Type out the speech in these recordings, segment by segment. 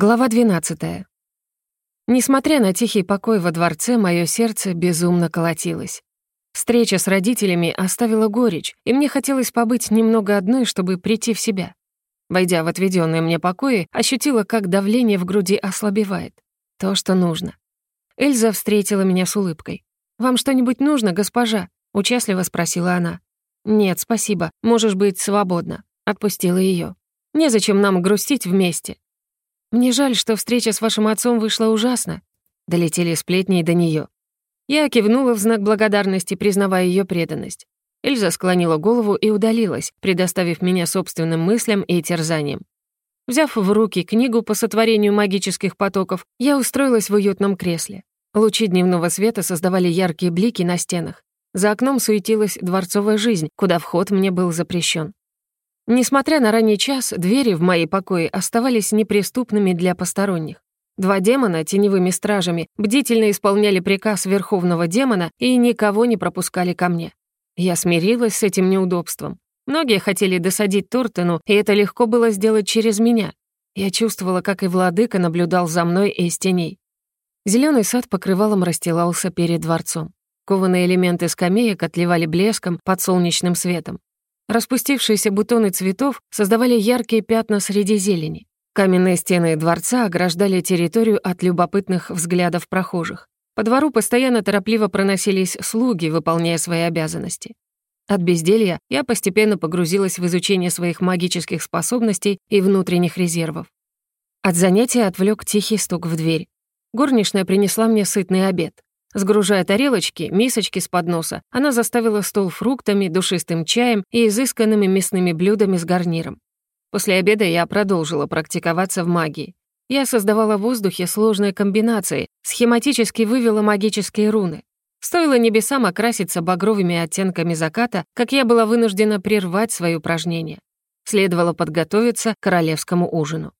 Глава 12. Несмотря на тихий покой во дворце, мое сердце безумно колотилось. Встреча с родителями оставила горечь, и мне хотелось побыть немного одной, чтобы прийти в себя. Войдя в отведенные мне покои, ощутила, как давление в груди ослабевает. То, что нужно. Эльза встретила меня с улыбкой. «Вам что-нибудь нужно, госпожа?» — участливо спросила она. «Нет, спасибо, можешь быть свободна», — отпустила ее. «Незачем нам грустить вместе. «Мне жаль, что встреча с вашим отцом вышла ужасно», — долетели сплетни до нее. Я кивнула в знак благодарности, признавая ее преданность. Эльза склонила голову и удалилась, предоставив меня собственным мыслям и терзаниям. Взяв в руки книгу по сотворению магических потоков, я устроилась в уютном кресле. Лучи дневного света создавали яркие блики на стенах. За окном суетилась дворцовая жизнь, куда вход мне был запрещен. Несмотря на ранний час, двери в мои покои оставались неприступными для посторонних. Два демона теневыми стражами бдительно исполняли приказ верховного демона и никого не пропускали ко мне. Я смирилась с этим неудобством. Многие хотели досадить Тортену, и это легко было сделать через меня. Я чувствовала, как и владыка наблюдал за мной из теней. Зеленый сад покрывалом расстилался перед дворцом. Кованые элементы скамеек отливали блеском под солнечным светом. Распустившиеся бутоны цветов создавали яркие пятна среди зелени. Каменные стены дворца ограждали территорию от любопытных взглядов прохожих. По двору постоянно торопливо проносились слуги, выполняя свои обязанности. От безделья я постепенно погрузилась в изучение своих магических способностей и внутренних резервов. От занятия отвлек тихий стук в дверь. Горничная принесла мне сытный обед. Сгружая тарелочки, мисочки с подноса, она заставила стол фруктами, душистым чаем и изысканными мясными блюдами с гарниром. После обеда я продолжила практиковаться в магии. Я создавала в воздухе сложные комбинации, схематически вывела магические руны. Стоило небесам окраситься багровыми оттенками заката, как я была вынуждена прервать свои упражнения. Следовало подготовиться к королевскому ужину.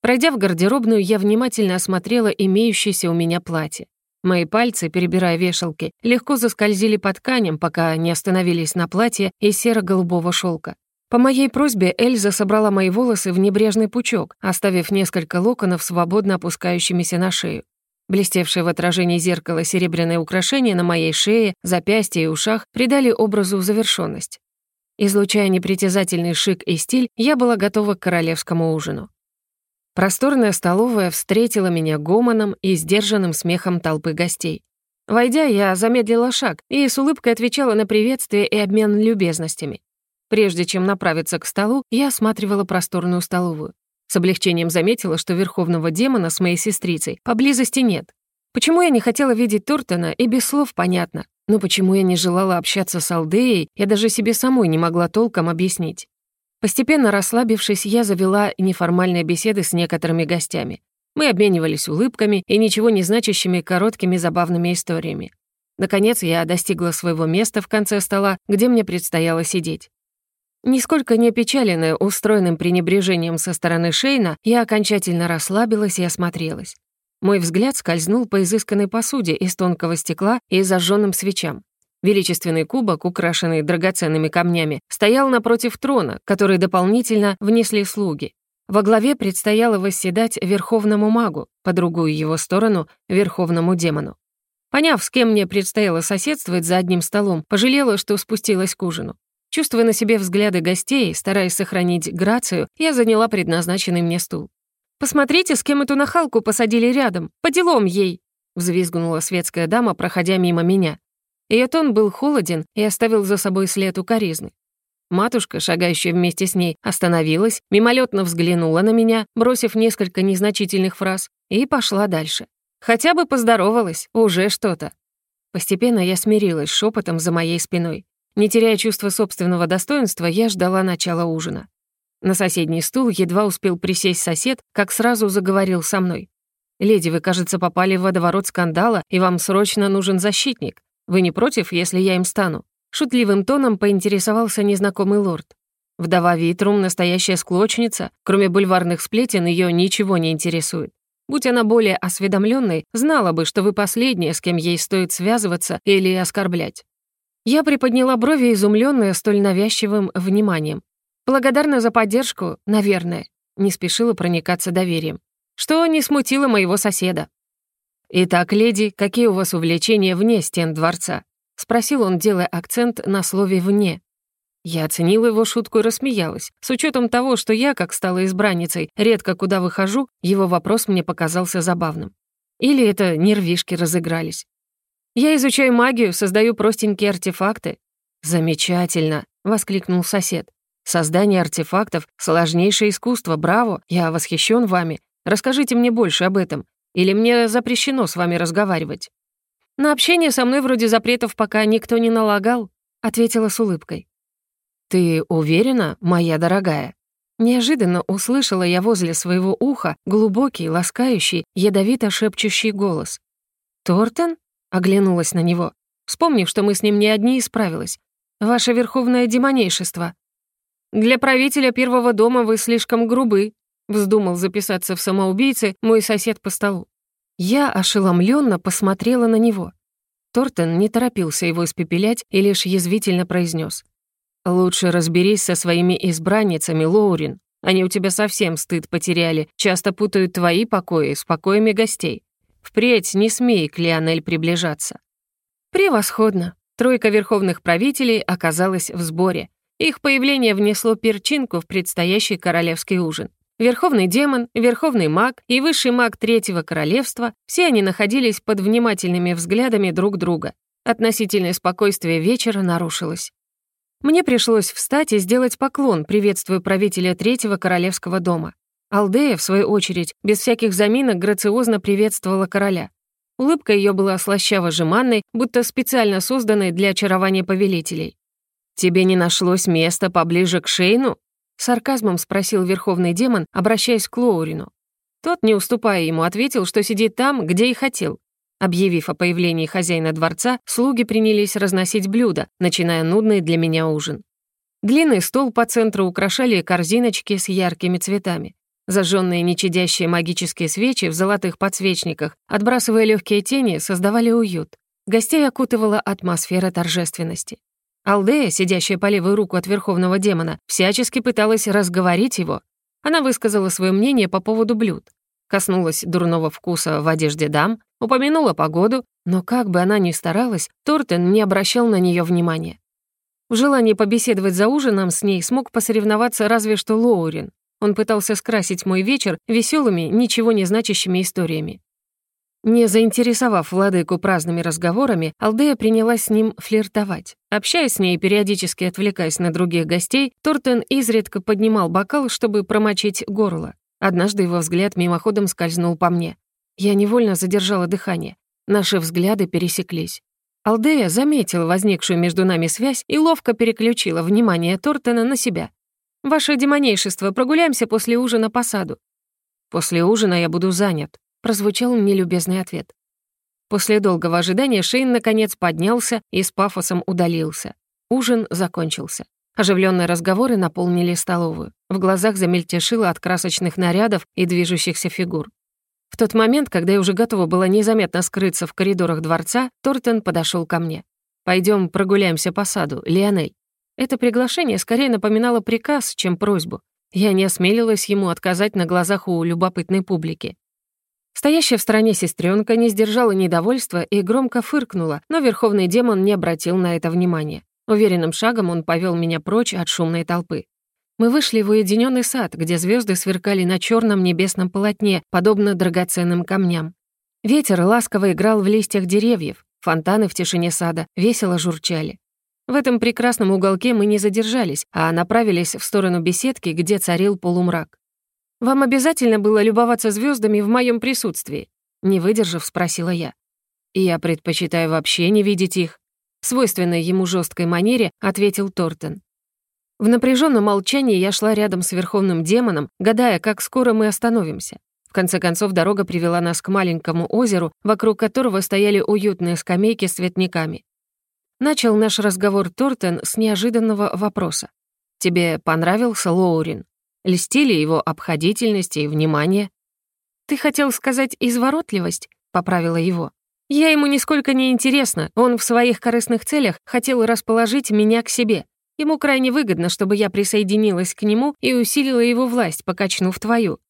Пройдя в гардеробную, я внимательно осмотрела имеющееся у меня платье. Мои пальцы, перебирая вешалки, легко заскользили по тканям, пока не остановились на платье из серо-голубого шелка. По моей просьбе Эльза собрала мои волосы в небрежный пучок, оставив несколько локонов свободно опускающимися на шею. Блестевшие в отражении зеркала серебряные украшения на моей шее, запястье и ушах придали образу завершенность. Излучая непритязательный шик и стиль, я была готова к королевскому ужину. Просторная столовая встретила меня гомоном и сдержанным смехом толпы гостей. Войдя, я замедлила шаг и с улыбкой отвечала на приветствие и обмен любезностями. Прежде чем направиться к столу, я осматривала просторную столовую. С облегчением заметила, что верховного демона с моей сестрицей поблизости нет. Почему я не хотела видеть Тортона, и без слов понятно. Но почему я не желала общаться с Алдеей, я даже себе самой не могла толком объяснить. Постепенно расслабившись, я завела неформальные беседы с некоторыми гостями. Мы обменивались улыбками и ничего не значащими короткими забавными историями. Наконец, я достигла своего места в конце стола, где мне предстояло сидеть. Нисколько не опечаленная устроенным пренебрежением со стороны Шейна, я окончательно расслабилась и осмотрелась. Мой взгляд скользнул по изысканной посуде из тонкого стекла и зажженным свечам. Величественный кубок, украшенный драгоценными камнями, стоял напротив трона, который дополнительно внесли слуги. Во главе предстояло восседать верховному магу, по другую его сторону — верховному демону. Поняв, с кем мне предстояло соседствовать за одним столом, пожалела, что спустилась к ужину. Чувствуя на себе взгляды гостей, стараясь сохранить грацию, я заняла предназначенный мне стул. «Посмотрите, с кем эту нахалку посадили рядом. По делам ей!» — взвизгнула светская дама, проходя мимо меня. Ее тон был холоден и оставил за собой след укоризны. Матушка, шагающая вместе с ней, остановилась, мимолетно взглянула на меня, бросив несколько незначительных фраз, и пошла дальше. Хотя бы поздоровалась, уже что-то. Постепенно я смирилась шепотом за моей спиной. Не теряя чувства собственного достоинства, я ждала начала ужина. На соседний стул едва успел присесть сосед, как сразу заговорил со мной. «Леди, вы, кажется, попали в водоворот скандала, и вам срочно нужен защитник. Вы не против, если я им стану?» Шутливым тоном поинтересовался незнакомый лорд. Вдова Витрум — настоящая склочница, кроме бульварных сплетен ее ничего не интересует. Будь она более осведомленной, знала бы, что вы последняя, с кем ей стоит связываться или оскорблять. Я приподняла брови, изумленная столь навязчивым вниманием. Благодарна за поддержку, наверное. Не спешила проникаться доверием. что не смутило моего соседа. «Итак, леди, какие у вас увлечения вне стен дворца?» — спросил он, делая акцент на слове «вне». Я оценила его шутку и рассмеялась. С учетом того, что я, как стала избранницей, редко куда выхожу, его вопрос мне показался забавным. Или это нервишки разыгрались. «Я изучаю магию, создаю простенькие артефакты». «Замечательно!» — воскликнул сосед. «Создание артефактов — сложнейшее искусство, браво! Я восхищен вами. Расскажите мне больше об этом. Или мне запрещено с вами разговаривать?» «На общение со мной вроде запретов пока никто не налагал», — ответила с улыбкой. «Ты уверена, моя дорогая?» Неожиданно услышала я возле своего уха глубокий, ласкающий, ядовито шепчущий голос. «Тортен?» — оглянулась на него, вспомнив, что мы с ним не одни исправилась. «Ваше верховное демонейшество». «Для правителя первого дома вы слишком грубы», Вздумал записаться в самоубийцы мой сосед по столу. Я ошеломленно посмотрела на него. Тортен не торопился его испепелять и лишь язвительно произнес: «Лучше разберись со своими избранницами, Лоурин. Они у тебя совсем стыд потеряли, часто путают твои покои с покоями гостей. Впредь не смей к Лионель приближаться». Превосходно. Тройка верховных правителей оказалась в сборе. Их появление внесло перчинку в предстоящий королевский ужин. Верховный демон, верховный маг и высший маг Третьего Королевства — все они находились под внимательными взглядами друг друга. Относительное спокойствие вечера нарушилось. Мне пришлось встать и сделать поклон, приветствуя правителя Третьего Королевского дома. Алдея, в свою очередь, без всяких заминок грациозно приветствовала короля. Улыбка ее была слащаво-жеманной, будто специально созданной для очарования повелителей. «Тебе не нашлось места поближе к Шейну?» Сарказмом спросил верховный демон, обращаясь к Лоурину. Тот, не уступая ему, ответил, что сидит там, где и хотел. Объявив о появлении хозяина дворца, слуги принялись разносить блюда, начиная нудный для меня ужин. Длинный стол по центру украшали корзиночки с яркими цветами. Зажженные нечадящие магические свечи в золотых подсвечниках, отбрасывая легкие тени, создавали уют. Гостей окутывала атмосфера торжественности. Алдея, сидящая по левую руку от верховного демона, всячески пыталась разговорить его. Она высказала свое мнение по поводу блюд. Коснулась дурного вкуса в одежде дам, упомянула погоду, но как бы она ни старалась, Тортен не обращал на нее внимания. В желании побеседовать за ужином с ней смог посоревноваться разве что Лоурин. Он пытался скрасить мой вечер веселыми, ничего не значащими историями. Не заинтересовав владыку праздными разговорами, Алдея принялась с ним флиртовать. Общаясь с ней, периодически отвлекаясь на других гостей, Тортен изредка поднимал бокал, чтобы промочить горло. Однажды его взгляд мимоходом скользнул по мне. Я невольно задержала дыхание. Наши взгляды пересеклись. Алдея заметила возникшую между нами связь и ловко переключила внимание Тортена на себя. «Ваше демонейшество, прогуляемся после ужина по саду». «После ужина я буду занят», прозвучал нелюбезный ответ. После долгого ожидания Шейн наконец поднялся и с пафосом удалился. Ужин закончился. Оживленные разговоры наполнили столовую. В глазах замельтешило от красочных нарядов и движущихся фигур. В тот момент, когда я уже готова была незаметно скрыться в коридорах дворца, Тортен подошел ко мне. Пойдем прогуляемся по саду, Лионель». Это приглашение скорее напоминало приказ, чем просьбу. Я не осмелилась ему отказать на глазах у любопытной публики. Стоящая в стороне сестренка не сдержала недовольства и громко фыркнула, но верховный демон не обратил на это внимания. Уверенным шагом он повел меня прочь от шумной толпы. Мы вышли в уединенный сад, где звезды сверкали на черном небесном полотне, подобно драгоценным камням. Ветер ласково играл в листьях деревьев, фонтаны в тишине сада весело журчали. В этом прекрасном уголке мы не задержались, а направились в сторону беседки, где царил полумрак. «Вам обязательно было любоваться звездами в моем присутствии?» Не выдержав, спросила я. «Я предпочитаю вообще не видеть их», свойственной ему жесткой манере ответил Тортен. В напряженном молчании я шла рядом с верховным демоном, гадая, как скоро мы остановимся. В конце концов, дорога привела нас к маленькому озеру, вокруг которого стояли уютные скамейки с цветниками. Начал наш разговор Тортен с неожиданного вопроса. «Тебе понравился Лоурин?» Льстили его обходительность и внимание. «Ты хотел сказать изворотливость?» — поправила его. «Я ему нисколько не интересна, он в своих корыстных целях хотел расположить меня к себе. Ему крайне выгодно, чтобы я присоединилась к нему и усилила его власть, покачнув твою».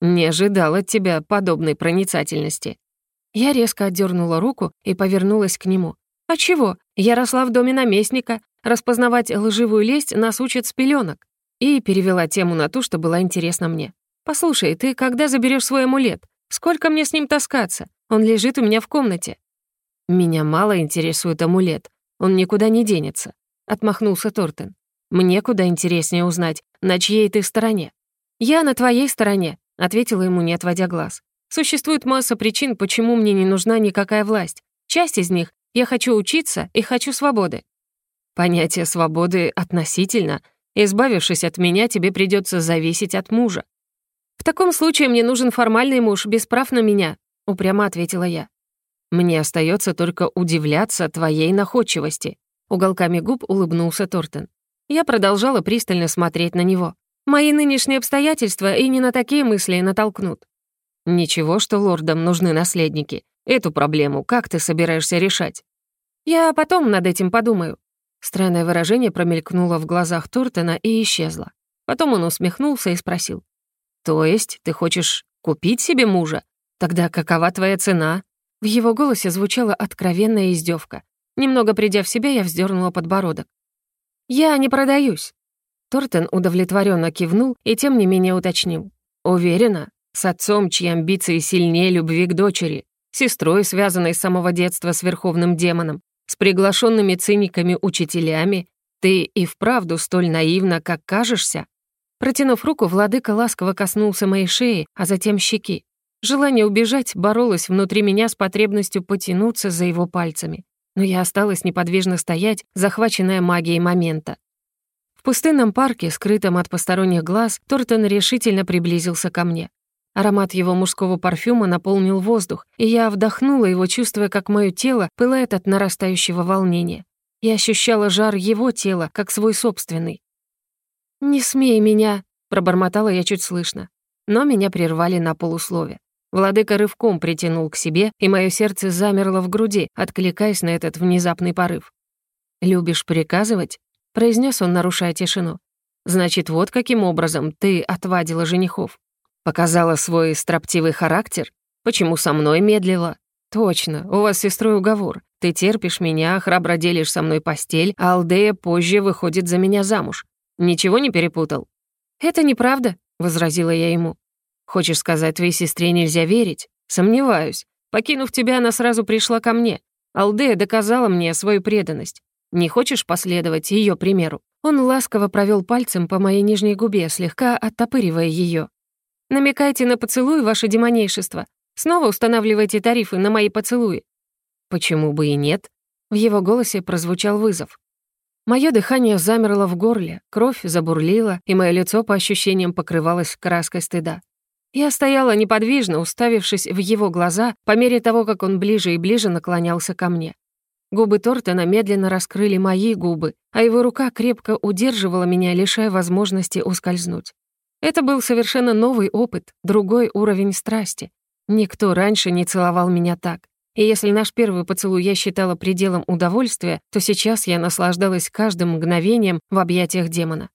Не ожидал от тебя подобной проницательности». Я резко отдернула руку и повернулась к нему. «А чего? Я росла в доме наместника. Распознавать лживую лесть нас учат с пеленок». И перевела тему на ту, что была интересна мне. «Послушай, ты когда заберешь свой амулет? Сколько мне с ним таскаться? Он лежит у меня в комнате». «Меня мало интересует амулет. Он никуда не денется», — отмахнулся Тортен. «Мне куда интереснее узнать, на чьей ты стороне». «Я на твоей стороне», — ответила ему, не отводя глаз. «Существует масса причин, почему мне не нужна никакая власть. Часть из них — я хочу учиться и хочу свободы». «Понятие свободы относительно. Избавившись от меня, тебе придется зависеть от мужа». «В таком случае мне нужен формальный муж, без прав на меня», — упрямо ответила я. «Мне остается только удивляться твоей находчивости», — уголками губ улыбнулся Тортен. Я продолжала пристально смотреть на него. Мои нынешние обстоятельства и не на такие мысли натолкнут. Ничего, что лордам нужны наследники. Эту проблему как ты собираешься решать? Я потом над этим подумаю. Странное выражение промелькнуло в глазах Тортена и исчезло. Потом он усмехнулся и спросил. «То есть ты хочешь купить себе мужа? Тогда какова твоя цена?» В его голосе звучала откровенная издевка. Немного придя в себя, я вздернула подбородок. «Я не продаюсь». Тортен удовлетворенно кивнул и тем не менее уточнил. «Уверена, с отцом, чьи амбиции сильнее любви к дочери, сестрой, связанной с самого детства с верховным демоном, с приглашенными циниками-учителями, ты и вправду столь наивна, как кажешься?» Протянув руку, владыка ласково коснулся моей шеи, а затем щеки. Желание убежать боролось внутри меня с потребностью потянуться за его пальцами. Но я осталась неподвижно стоять, захваченная магией момента. В пустынном парке, скрытом от посторонних глаз, Тортон решительно приблизился ко мне. Аромат его мужского парфюма наполнил воздух, и я вдохнула его, чувствуя, как мое тело пылает от нарастающего волнения. Я ощущала жар его тела, как свой собственный. «Не смей меня», — пробормотала я чуть слышно. Но меня прервали на полуслове. Владыка рывком притянул к себе, и мое сердце замерло в груди, откликаясь на этот внезапный порыв. «Любишь приказывать?» — произнес он, нарушая тишину. «Значит, вот каким образом ты отвадила женихов. Показала свой строптивый характер? Почему со мной медлила? Точно, у вас с сестрой уговор. Ты терпишь меня, храбро делишь со мной постель, а Алдея позже выходит за меня замуж. Ничего не перепутал?» «Это неправда», — возразила я ему. Хочешь сказать, твоей сестре нельзя верить? Сомневаюсь. Покинув тебя, она сразу пришла ко мне. Алдея доказала мне свою преданность. Не хочешь последовать ее примеру?» Он ласково провел пальцем по моей нижней губе, слегка оттопыривая ее. «Намекайте на поцелуй, ваше демонейшество. Снова устанавливайте тарифы на мои поцелуи». «Почему бы и нет?» В его голосе прозвучал вызов. Мое дыхание замерло в горле, кровь забурлила, и мое лицо по ощущениям покрывалось краской стыда. Я стояла неподвижно, уставившись в его глаза, по мере того, как он ближе и ближе наклонялся ко мне. Губы Тортона медленно раскрыли мои губы, а его рука крепко удерживала меня, лишая возможности ускользнуть. Это был совершенно новый опыт, другой уровень страсти. Никто раньше не целовал меня так. И если наш первый поцелуй я считала пределом удовольствия, то сейчас я наслаждалась каждым мгновением в объятиях демона.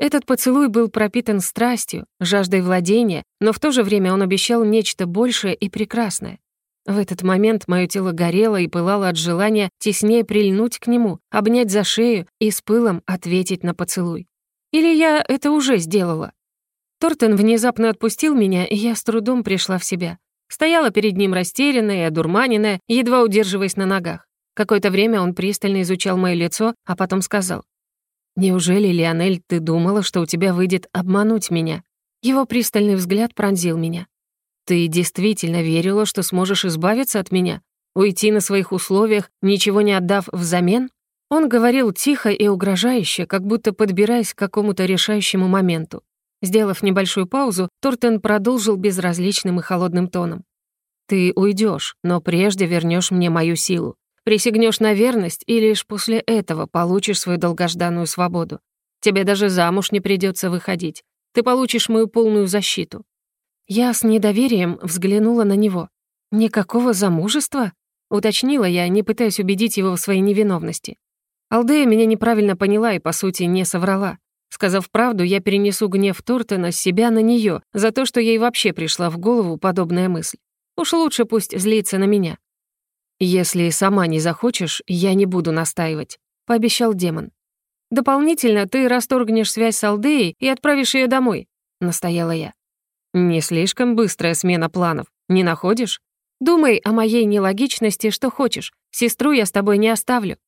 Этот поцелуй был пропитан страстью, жаждой владения, но в то же время он обещал нечто большее и прекрасное. В этот момент мое тело горело и пылало от желания теснее прильнуть к нему, обнять за шею и с пылом ответить на поцелуй. Или я это уже сделала? Тортен внезапно отпустил меня, и я с трудом пришла в себя. Стояла перед ним растерянная и одурманенная, едва удерживаясь на ногах. Какое-то время он пристально изучал мое лицо, а потом сказал. «Неужели, Лионель, ты думала, что у тебя выйдет обмануть меня?» Его пристальный взгляд пронзил меня. «Ты действительно верила, что сможешь избавиться от меня? Уйти на своих условиях, ничего не отдав взамен?» Он говорил тихо и угрожающе, как будто подбираясь к какому-то решающему моменту. Сделав небольшую паузу, Тортен продолжил безразличным и холодным тоном. «Ты уйдешь, но прежде вернешь мне мою силу. Присягнешь на верность, и лишь после этого получишь свою долгожданную свободу. Тебе даже замуж не придется выходить. Ты получишь мою полную защиту». Я с недоверием взглянула на него. «Никакого замужества?» — уточнила я, не пытаясь убедить его в своей невиновности. Алдея меня неправильно поняла и, по сути, не соврала. Сказав правду, я перенесу гнев Тортона с себя на нее за то, что ей вообще пришла в голову подобная мысль. Уж лучше пусть злится на меня. «Если сама не захочешь, я не буду настаивать», — пообещал демон. «Дополнительно ты расторгнешь связь с Алдеей и отправишь ее домой», — настояла я. «Не слишком быстрая смена планов, не находишь? Думай о моей нелогичности, что хочешь. Сестру я с тобой не оставлю.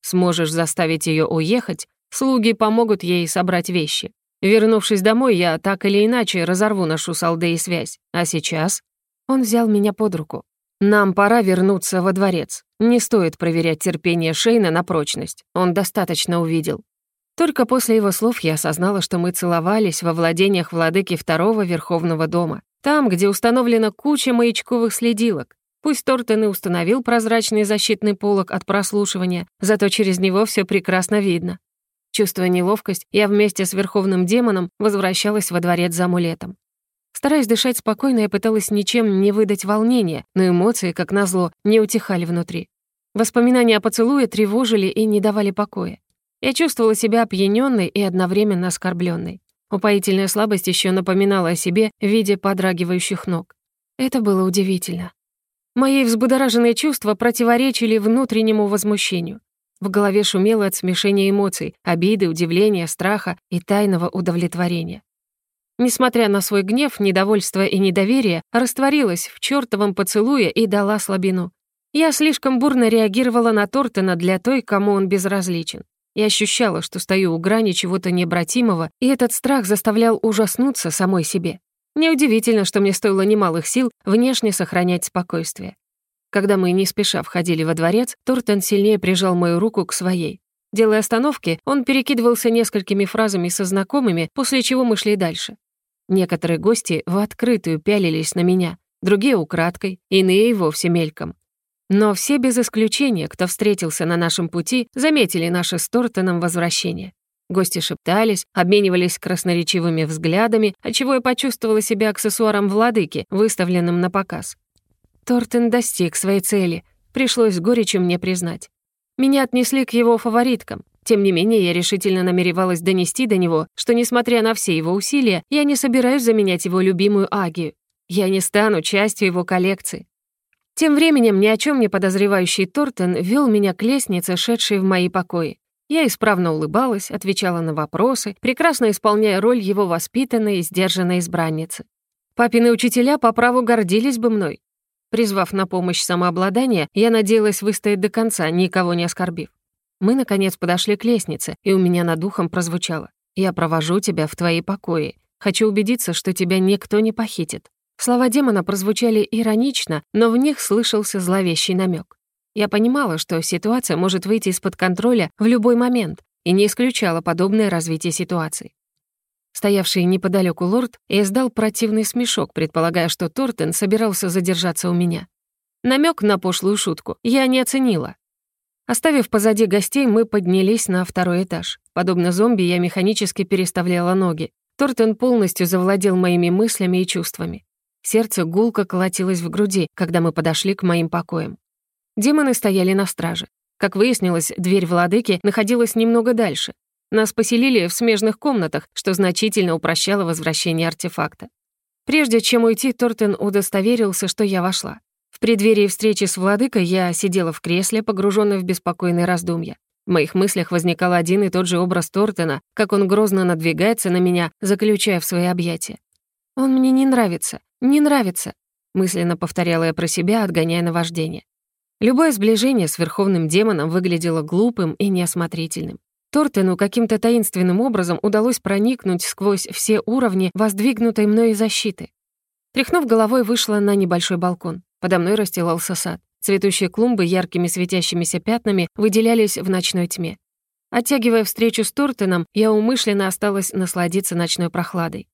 Сможешь заставить ее уехать, Слуги помогут ей собрать вещи. Вернувшись домой, я так или иначе разорву нашу с Алдеей связь. А сейчас он взял меня под руку. Нам пора вернуться во дворец. Не стоит проверять терпение Шейна на прочность. Он достаточно увидел. Только после его слов я осознала, что мы целовались во владениях владыки второго Верховного дома. Там, где установлена куча маячковых следилок. Пусть Тортен и установил прозрачный защитный полог от прослушивания, зато через него все прекрасно видно. Чувствуя неловкость, я вместе с верховным демоном возвращалась во дворец за амулетом. Стараясь дышать спокойно, я пыталась ничем не выдать волнения, но эмоции, как назло, не утихали внутри. Воспоминания о поцелуе тревожили и не давали покоя. Я чувствовала себя опьянённой и одновременно оскорбленной. Упоительная слабость еще напоминала о себе в виде подрагивающих ног. Это было удивительно. Мои взбудораженные чувства противоречили внутреннему возмущению. В голове шумело от смешения эмоций, обиды, удивления, страха и тайного удовлетворения. Несмотря на свой гнев, недовольство и недоверие, растворилась в чёртовом поцелуе и дала слабину. Я слишком бурно реагировала на Тортона для той, кому он безразличен. Я ощущала, что стою у грани чего-то необратимого, и этот страх заставлял ужаснуться самой себе. Неудивительно, что мне стоило немалых сил внешне сохранять спокойствие. Когда мы не спеша входили во дворец, Тортон сильнее прижал мою руку к своей. Делая остановки, он перекидывался несколькими фразами со знакомыми, после чего мы шли дальше. Некоторые гости в открытую пялились на меня, другие украдкой, иные и вовсе мельком. Но все без исключения, кто встретился на нашем пути, заметили наше с Тортоном возвращение. Гости шептались, обменивались красноречивыми взглядами, отчего я почувствовала себя аксессуаром владыки, выставленным на показ. Тортен достиг своей цели, пришлось с горечью мне признать. Меня отнесли к его фавориткам. Тем не менее, я решительно намеревалась донести до него, что, несмотря на все его усилия, я не собираюсь заменять его любимую Агию. Я не стану частью его коллекции. Тем временем ни о чем не подозревающий Тортен вел меня к лестнице, шедшей в мои покои. Я исправно улыбалась, отвечала на вопросы, прекрасно исполняя роль его воспитанной и сдержанной избранницы. Папины учителя по праву гордились бы мной. Призвав на помощь самообладание, я надеялась выстоять до конца, никого не оскорбив. Мы, наконец, подошли к лестнице, и у меня над духом прозвучало. «Я провожу тебя в твои покои. Хочу убедиться, что тебя никто не похитит». Слова демона прозвучали иронично, но в них слышался зловещий намек. Я понимала, что ситуация может выйти из-под контроля в любой момент, и не исключала подобное развитие ситуации. Стоявший неподалеку лорд издал противный смешок, предполагая, что Тортен собирался задержаться у меня. Намек на пошлую шутку я не оценила. Оставив позади гостей, мы поднялись на второй этаж. Подобно зомби, я механически переставляла ноги. Тортен полностью завладел моими мыслями и чувствами. Сердце гулко колотилось в груди, когда мы подошли к моим покоям. Демоны стояли на страже. Как выяснилось, дверь владыки находилась немного дальше, нас поселили в смежных комнатах, что значительно упрощало возвращение артефакта. Прежде чем уйти, Тортен удостоверился, что я вошла. В преддверии встречи с владыкой я сидела в кресле, погруженная в беспокойные раздумья. В моих мыслях возникал один и тот же образ Тортена, как он грозно надвигается на меня, заключая в свои объятия. «Он мне не нравится, не нравится», мысленно повторяла я про себя, отгоняя наваждение. Любое сближение с верховным демоном выглядело глупым и неосмотрительным. Тортену каким-то таинственным образом удалось проникнуть сквозь все уровни воздвигнутой мной защиты. Тряхнув головой, вышла на небольшой балкон. Подо мной расстилался сад. Цветущие клумбы яркими светящимися пятнами выделялись в ночной тьме. Оттягивая встречу с Тортеном, я умышленно осталась насладиться ночной прохладой.